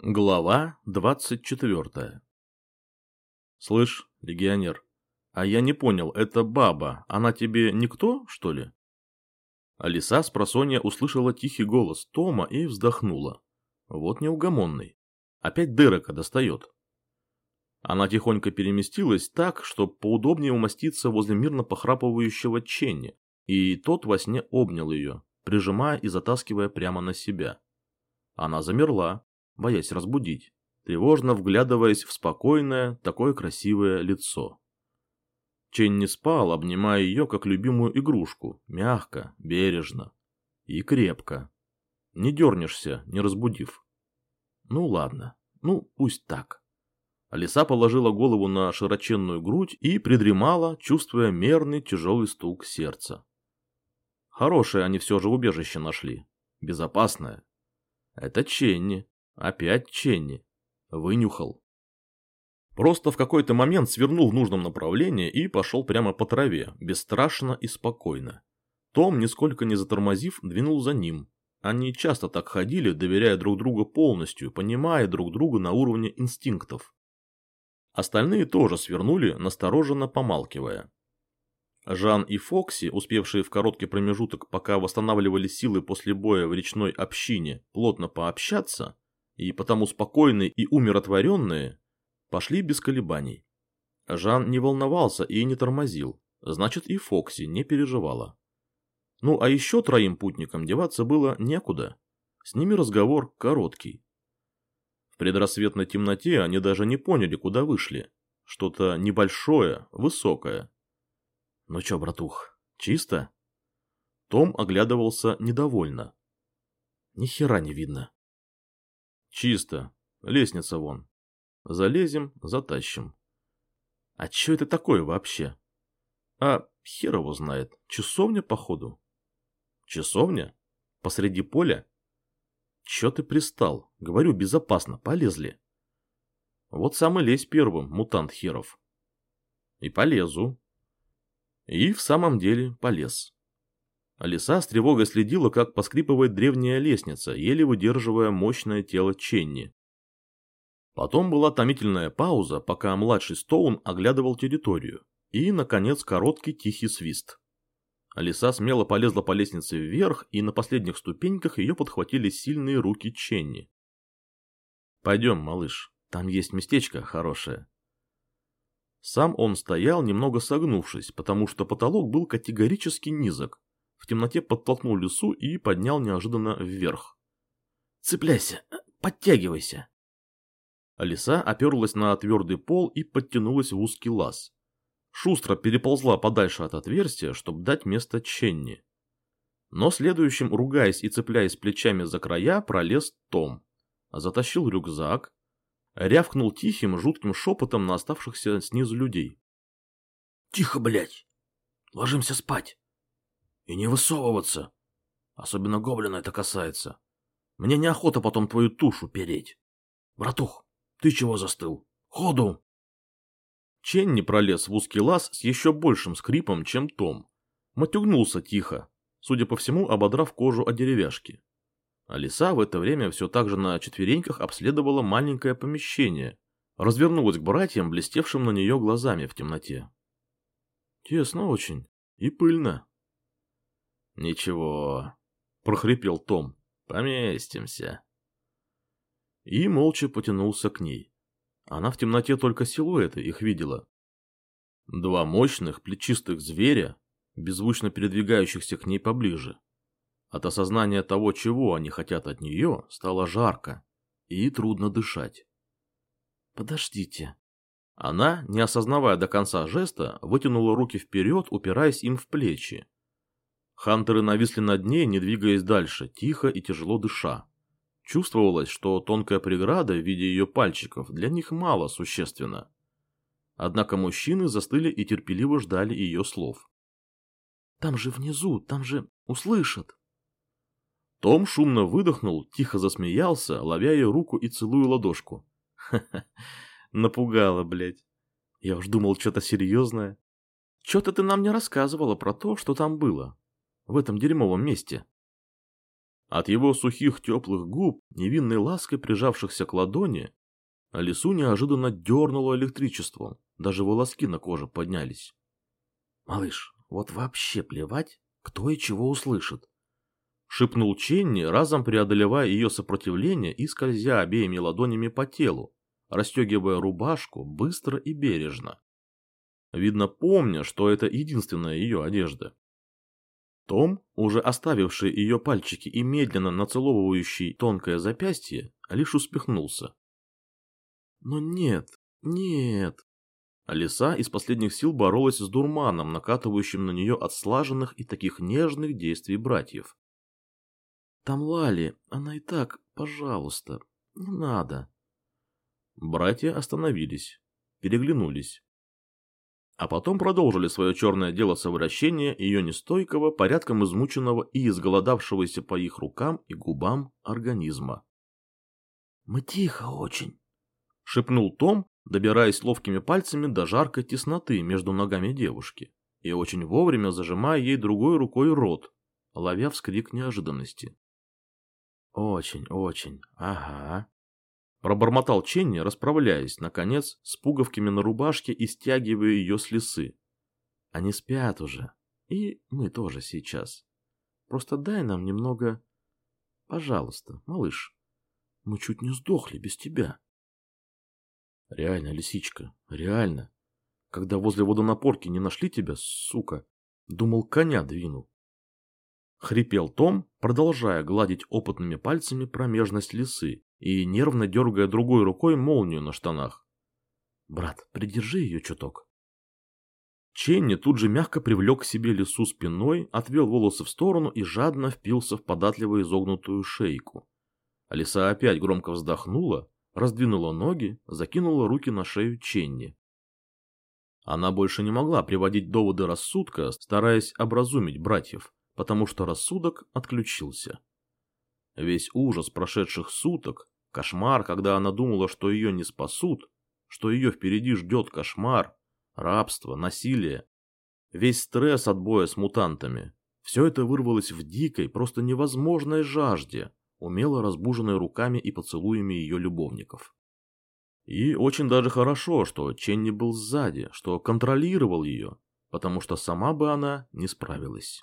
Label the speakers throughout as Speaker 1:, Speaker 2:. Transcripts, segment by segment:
Speaker 1: Глава двадцать четвертая «Слышь, легионер, а я не понял, это баба, она тебе никто, что ли?» Алиса с просонья услышала тихий голос Тома и вздохнула. Вот неугомонный. Опять Дерека достает. Она тихонько переместилась так, чтобы поудобнее умоститься возле мирно похрапывающего Ченни, и тот во сне обнял ее, прижимая и затаскивая прямо на себя. Она замерла, боясь разбудить, тревожно вглядываясь в спокойное, такое красивое лицо. Чен не спал, обнимая ее как любимую игрушку, мягко, бережно и крепко. Не дернешься, не разбудив. Ну ладно, ну пусть так. Алиса положила голову на широченную грудь и придремала, чувствуя мерный тяжелый стук сердца. Хорошее они все же убежище нашли. Безопасное. Это Ченни. Опять Ченни. Вынюхал. Просто в какой-то момент свернул в нужном направлении и пошел прямо по траве, бесстрашно и спокойно. Том, нисколько не затормозив, двинул за ним. Они часто так ходили, доверяя друг другу полностью, понимая друг друга на уровне инстинктов. Остальные тоже свернули, настороженно помалкивая. Жан и Фокси, успевшие в короткий промежуток, пока восстанавливали силы после боя в речной общине, плотно пообщаться, и потому спокойные и умиротворенные, пошли без колебаний. Жан не волновался и не тормозил, значит и Фокси не переживала. Ну а еще троим путникам деваться было некуда, с ними разговор короткий. В предрассветной темноте они даже не поняли, куда вышли. Что-то небольшое, высокое. Ну чё, братух, чисто? Том оглядывался недовольно. Ни хера не видно. Чисто. Лестница вон. Залезем, затащим. А что это такое вообще? А хер его знает. Часовня, походу. Часовня? Посреди поля? Чё ты пристал? Говорю, безопасно, полезли. Вот сам и лезь первым, мутант херов. И полезу. И в самом деле полез. Алиса с тревогой следила, как поскрипывает древняя лестница, еле выдерживая мощное тело Ченни. Потом была томительная пауза, пока младший Стоун оглядывал территорию. И, наконец, короткий тихий свист. Алиса смело полезла по лестнице вверх, и на последних ступеньках ее подхватили сильные руки Ченни. «Пойдем, малыш, там есть местечко хорошее». Сам он стоял, немного согнувшись, потому что потолок был категорически низок, темноте подтолкнул лису и поднял неожиданно вверх. «Цепляйся! Подтягивайся!» Лиса оперлась на твердый пол и подтянулась в узкий лаз. Шустро переползла подальше от отверстия, чтобы дать место Ченни. Но следующим, ругаясь и цепляясь плечами за края, пролез Том. Затащил рюкзак, рявкнул тихим, жутким шепотом на оставшихся снизу людей. «Тихо, блядь! Ложимся спать!» И не высовываться. Особенно гоблина это касается. Мне неохота потом твою тушу переть. Братух, ты чего застыл? Ходу!» Ченни пролез в узкий лаз с еще большим скрипом, чем Том. Матюгнулся тихо, судя по всему, ободрав кожу о деревяшки. Алиса в это время все так же на четвереньках обследовала маленькое помещение, развернулась к братьям, блестевшим на нее глазами в темноте. Тесно очень и пыльно. «Ничего», — прохрипел Том, — «поместимся». И молча потянулся к ней. Она в темноте только силуэты их видела. Два мощных, плечистых зверя, беззвучно передвигающихся к ней поближе. От осознания того, чего они хотят от нее, стало жарко и трудно дышать. «Подождите». Она, не осознавая до конца жеста, вытянула руки вперед, упираясь им в плечи, Хантеры нависли над ней, не двигаясь дальше, тихо и тяжело дыша. Чувствовалось, что тонкая преграда в виде ее пальчиков для них мало существенна. Однако мужчины застыли и терпеливо ждали ее слов. «Там же внизу, там же услышат!» Том шумно выдохнул, тихо засмеялся, ловя ее руку и целуя ладошку. «Ха-ха, напугала, блядь. Я уж думал, что-то серьезное. Что-то ты нам не рассказывала про то, что там было в этом дерьмовом месте. От его сухих теплых губ, невинной лаской прижавшихся к ладони, Алису неожиданно дернуло электричеством, даже волоски на коже поднялись. «Малыш, вот вообще плевать, кто и чего услышит!» Шепнул Ченни, разом преодолевая ее сопротивление и скользя обеими ладонями по телу, расстегивая рубашку быстро и бережно. Видно, помня, что это единственная ее одежда. Том, уже оставивший ее пальчики и медленно нацеловывающий тонкое запястье, лишь успехнулся. Но нет, нет. Алиса из последних сил боролась с дурманом, накатывающим на нее от слаженных и таких нежных действий братьев. Там Лали, она и так, пожалуйста, не надо. Братья остановились, переглянулись а потом продолжили свое черное дело совращения ее нестойкого, порядком измученного и изголодавшегося по их рукам и губам организма. «Мы тихо очень», — шепнул Том, добираясь ловкими пальцами до жаркой тесноты между ногами девушки и очень вовремя зажимая ей другой рукой рот, ловя вскрик неожиданности. «Очень, очень, ага», Пробормотал Ченни, расправляясь, наконец, с пуговками на рубашке и стягивая ее с лисы. Они спят уже. И мы тоже сейчас. Просто дай нам немного... Пожалуйста, малыш. Мы чуть не сдохли без тебя. Реально, лисичка, реально. Когда возле водонапорки не нашли тебя, сука, думал, коня двинул. Хрипел Том, продолжая гладить опытными пальцами промежность лисы и нервно дергая другой рукой молнию на штанах. «Брат, придержи ее чуток». Ченни тут же мягко привлек к себе лису спиной, отвел волосы в сторону и жадно впился в податливо изогнутую шейку. А лиса опять громко вздохнула, раздвинула ноги, закинула руки на шею Ченни. Она больше не могла приводить доводы рассудка, стараясь образумить братьев, потому что рассудок отключился. Весь ужас прошедших суток, кошмар, когда она думала, что ее не спасут, что ее впереди ждет кошмар, рабство, насилие, весь стресс от боя с мутантами, все это вырвалось в дикой, просто невозможной жажде, умело разбуженной руками и поцелуями ее любовников. И очень даже хорошо, что Ченни был сзади, что контролировал ее, потому что сама бы она не справилась.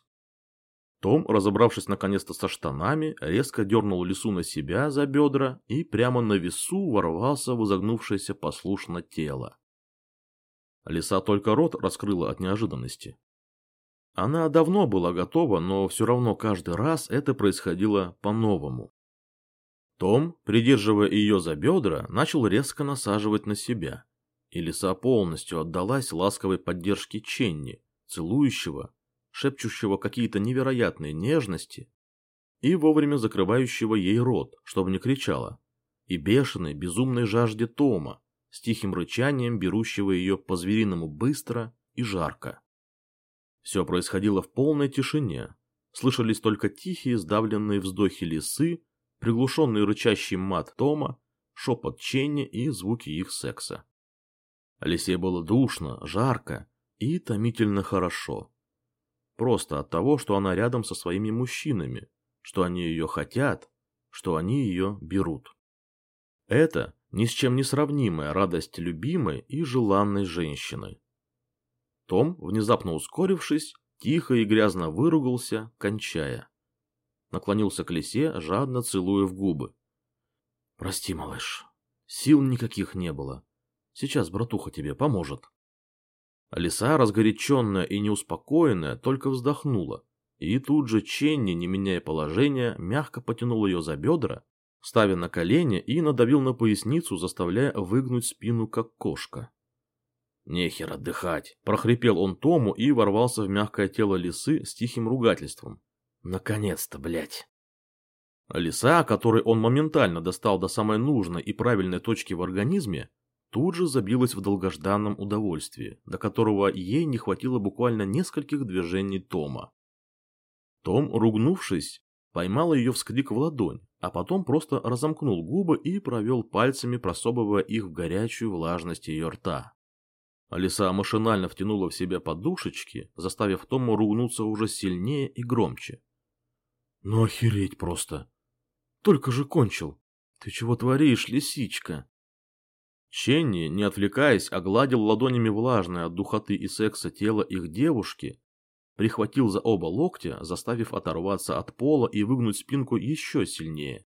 Speaker 1: Том, разобравшись наконец-то со штанами, резко дернул лису на себя за бедра и прямо на весу ворвался в изогнувшееся послушно тело. Лиса только рот раскрыла от неожиданности. Она давно была готова, но все равно каждый раз это происходило по-новому. Том, придерживая ее за бедра, начал резко насаживать на себя, и лиса полностью отдалась ласковой поддержке Ченни, целующего шепчущего какие-то невероятные нежности и вовремя закрывающего ей рот, чтобы не кричала, и бешеной, безумной жажде Тома, с тихим рычанием берущего ее по-звериному быстро и жарко. Все происходило в полной тишине, слышались только тихие сдавленные вздохи лисы, приглушенный рычащий мат Тома, шепот Ченни и звуки их секса. Лисе было душно, жарко и томительно хорошо. Просто от того, что она рядом со своими мужчинами, что они ее хотят, что они ее берут. Это ни с чем не сравнимая радость любимой и желанной женщины. Том, внезапно ускорившись, тихо и грязно выругался, кончая. Наклонился к лисе, жадно целуя в губы. «Прости, малыш, сил никаких не было. Сейчас братуха тебе поможет». Лиса, разгоряченная и неуспокоенная, только вздохнула. И тут же Ченни, не меняя положения, мягко потянул ее за бедра, ставя на колени и надавил на поясницу, заставляя выгнуть спину, как кошка. «Нехер отдыхать!» – прохрипел он Тому и ворвался в мягкое тело лисы с тихим ругательством. «Наконец-то, блядь!» Лиса, которой он моментально достал до самой нужной и правильной точки в организме, тут же забилась в долгожданном удовольствии, до которого ей не хватило буквально нескольких движений Тома. Том, ругнувшись, поймал ее вскрик в ладонь, а потом просто разомкнул губы и провел пальцами, прособывая их в горячую влажность ее рта. Алиса машинально втянула в себя подушечки, заставив Тома ругнуться уже сильнее и громче. Ну охереть просто. Только же кончил. Ты чего творишь, лисичка? Ченни, не отвлекаясь, огладил ладонями влажное от духоты и секса тело их девушки, прихватил за оба локтя, заставив оторваться от пола и выгнуть спинку еще сильнее.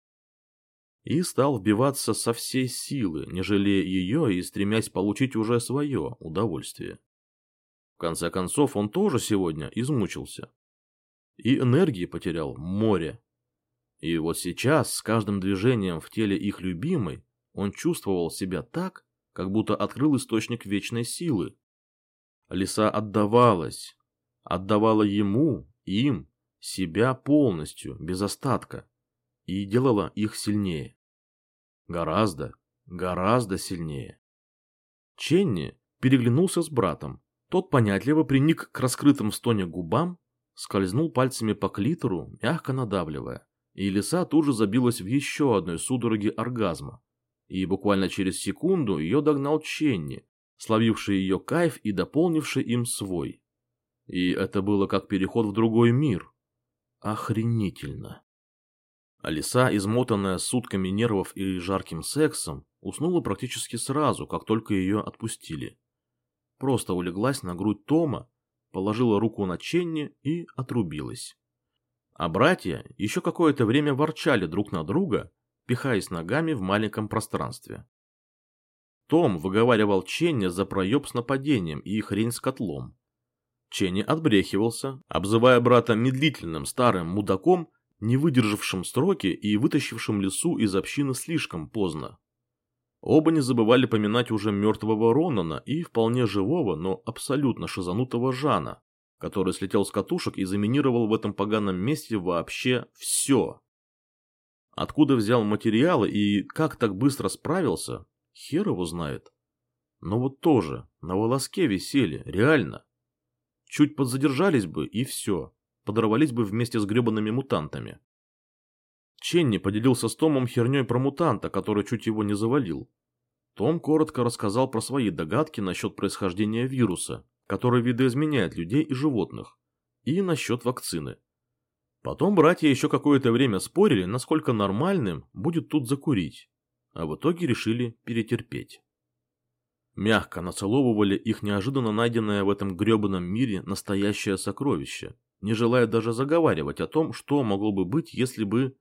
Speaker 1: И стал вбиваться со всей силы, не жалея ее и стремясь получить уже свое удовольствие. В конце концов, он тоже сегодня измучился. И энергии потерял море. И вот сейчас, с каждым движением в теле их любимой, он чувствовал себя так, как будто открыл источник вечной силы. Лиса отдавалась, отдавала ему, им, себя полностью, без остатка, и делала их сильнее. Гораздо, гораздо сильнее. Ченни переглянулся с братом. Тот понятливо приник к раскрытым в стоне губам, скользнул пальцами по клитору, мягко надавливая, и лиса тут же забилась в еще одной судороге оргазма, и буквально через секунду ее догнал Ченни, словивший ее кайф и дополнивший им свой. И это было как переход в другой мир. Охренительно. Алиса, измотанная сутками нервов и жарким сексом, уснула практически сразу, как только ее отпустили. Просто улеглась на грудь Тома, положила руку на Ченни и отрубилась. А братья еще какое-то время ворчали друг на друга, пихаясь ногами в маленьком пространстве. Том выговаривал Ченни за проеб с нападением и хрень с котлом. Ченни отбрехивался, обзывая брата медлительным старым мудаком, не выдержавшим строки и вытащившим лесу из общины слишком поздно. Оба не забывали поминать уже мертвого Ронана и вполне живого, но абсолютно шизанутого Жана, который слетел с катушек и заминировал в этом поганом месте вообще все. Откуда взял материалы и как так быстро справился, хер его знает. Но вот тоже, на волоске висели, реально. Чуть подзадержались бы и все, подорвались бы вместе с гребаными мутантами. Ченни поделился с Томом херней про мутанта, который чуть его не завалил. Том коротко рассказал про свои догадки насчет происхождения вируса, который видоизменяет людей и животных, и насчет вакцины. Потом братья еще какое-то время спорили, насколько нормальным будет тут закурить, а в итоге решили перетерпеть. Мягко нацеловывали их неожиданно найденное в этом гребаном мире настоящее сокровище, не желая даже заговаривать о том, что могло бы быть, если бы...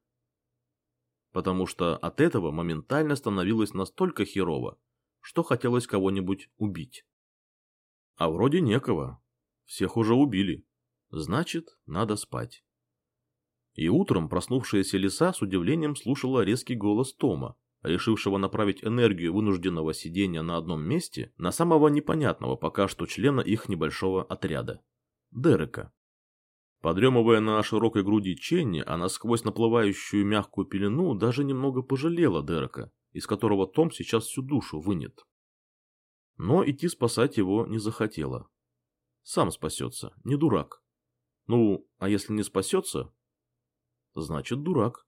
Speaker 1: Потому что от этого моментально становилось настолько херово, что хотелось кого-нибудь убить. А вроде некого. Всех уже убили. Значит, надо спать. И утром проснувшаяся лиса с удивлением слушала резкий голос Тома, решившего направить энергию вынужденного сидения на одном месте на самого непонятного пока что члена их небольшого отряда – Дерека. Подремывая на широкой груди Ченни, она сквозь наплывающую мягкую пелену даже немного пожалела Дерека, из которого Том сейчас всю душу вынет. Но идти спасать его не захотела. Сам спасется, не дурак. Ну, а если не спасется, значит дурак.